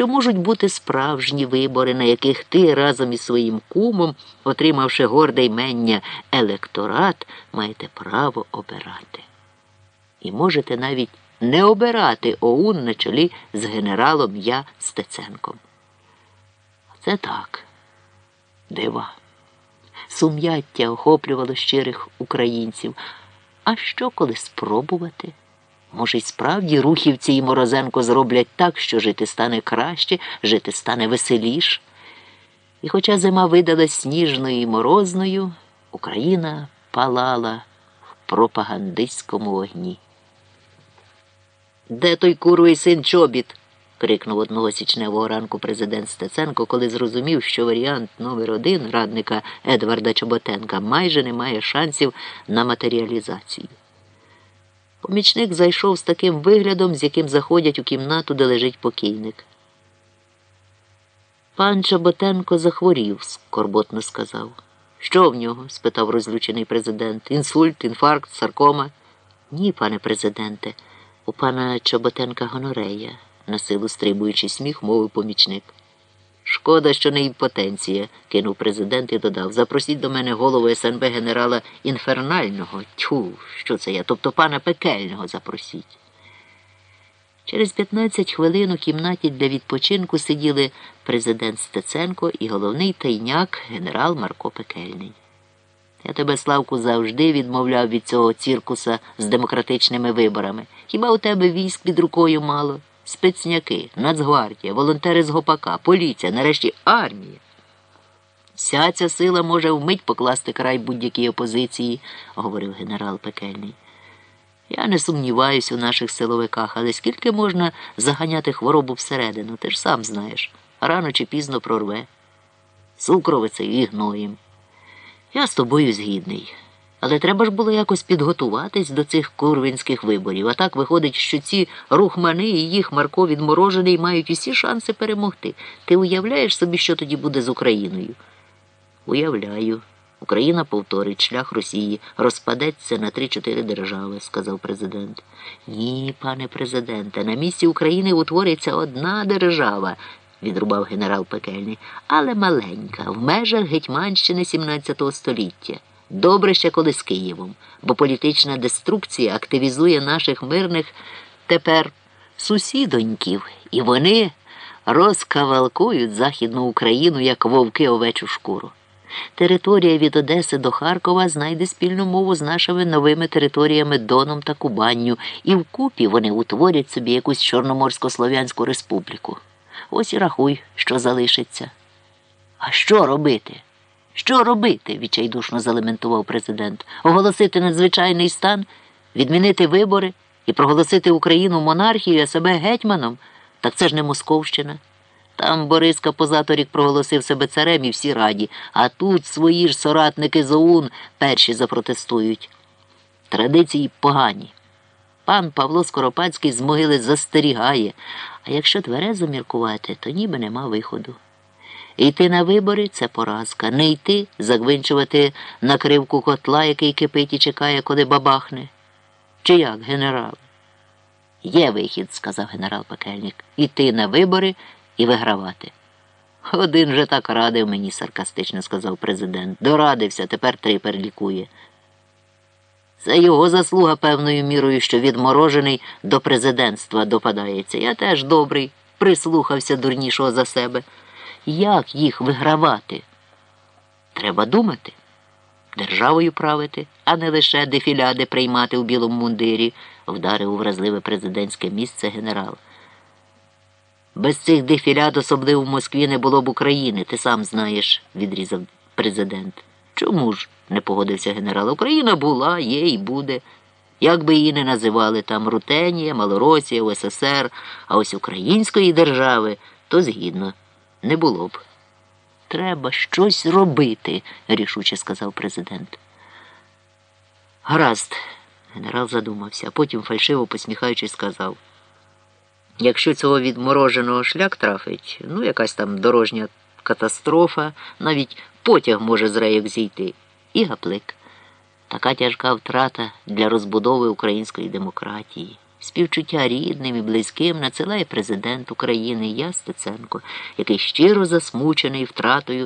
що можуть бути справжні вибори, на яких ти разом із своїм кумом, отримавши горде ймення електорат, маєте право обирати. І можете навіть не обирати ОУН на чолі з генералом Я Стеценком. Це так, дива. Сум'яття охоплювало щирих українців. А що коли спробувати? Може, й справді рухівці і Морозенко зроблять так, що жити стане краще, жити стане веселіш. І хоча зима видалась сніжною і морозною, Україна палала в пропагандистському вогні. Де той курвий син чобіт? крикнув одного січневого ранку президент Стеценко, коли зрозумів, що варіант номер один радника Едварда Чоботенка майже не має шансів на матеріалізацію. Помічник зайшов з таким виглядом, з яким заходять у кімнату, де лежить покійник. Пан Чоботенко захворів, скорботно сказав. Що в нього? спитав розлючений президент. Інсульт, інфаркт, саркома? Ні, пане президенте, у пана Чоботенка гонорея насилу стрибуючи сміх, мовив помічник. Шкода, що не імпотенція, кинув президент і додав. Запросіть до мене голову СНБ генерала інфернального. Тьфу, що це я, тобто пана пекельного запросіть. Через 15 хвилин у кімнаті для відпочинку сиділи президент Стеценко і головний тайняк генерал Марко Пекельний. Я тебе, Славку, завжди відмовляв від цього ціркуса з демократичними виборами. Хіба у тебе військ під рукою мало? Спецняки, Нацгвардія, волонтери з гопака, поліція, нарешті армія. Вся ця сила може вмить покласти край будь-якій опозиції, говорив генерал Пекельний. Я не сумніваюся у наших силовиках, але скільки можна заганяти хворобу всередину, ти ж сам знаєш, рано чи пізно прорве. Сукровицею і гноєм. Я з тобою згідний. Але треба ж було якось підготуватись до цих курвінських виборів. А так виходить, що ці рухмани і їх Марко відморожений мають усі шанси перемогти. Ти уявляєш собі, що тоді буде з Україною? Уявляю. Україна повторить шлях Росії, розпадеться на три-чотири держави, сказав президент. Ні, пане президенте, на місці України утвориться одна держава, відрубав генерал Пекельний, але маленька, в межах Гетьманщини 17 століття. Добре ще коли з Києвом, бо політична деструкція активізує наших мирних тепер сусідоньків, і вони розкавалкують Західну Україну як вовки овечу шкуру. Територія від Одеси до Харкова знайде спільну мову з нашими новими територіями Доном та Кубанню, і вкупі вони утворять собі якусь Чорноморсько-Слов'янську республіку. Ось і рахуй, що залишиться. А що робити? Що робити? відчайдушно залементував президент. Оголосити надзвичайний стан, відмінити вибори і проголосити Україну монархією, а себе гетьманом. Так це ж не Московщина. Там Бориска позаторік проголосив себе царем і всі раді, а тут свої ж соратники з ОУН перші запротестують. Традиції погані. Пан Павло Скоропадський з могили застерігає, а якщо тверезо міркувати, то ніби нема виходу. Йти на вибори це поразка. Не йти, загвинчувати накривку котла, який кипить і чекає, коли бабахне. Чи як, генерал? Є вихід, сказав генерал Пекельник. Іти на вибори і вигравати. Один же так радив мені, саркастично сказав президент. Дорадився, тепер трипер лікує. Це його заслуга певною мірою, що відморожений до президентства допадається. Я теж добрий, прислухався дурнішого за себе. Як їх вигравати? Треба думати, державою правити, а не лише дефіляди приймати у білому мундирі, вдарив у вразливе президентське місце генерал. Без цих дефіляд, особливо в Москві, не було б України, ти сам знаєш, відрізав президент. Чому ж? не погодився генерал. Україна була, є і буде. Як би її не називали там Рутенія, Малоросія, УССР, а ось української держави, то згідно не було б. Треба щось робити, рішуче сказав президент. Гаразд, генерал задумався, а потім, фальшиво посміхаючись, сказав. Якщо цього відмороженого шлях трафить, ну, якась там дорожня катастрофа, навіть потяг може з рейок зійти, і гаплик. Така тяжка втрата для розбудови української демократії. Співчуття рідним і близьким надсилає президент України Я Стеценко, який щиро засмучений втратою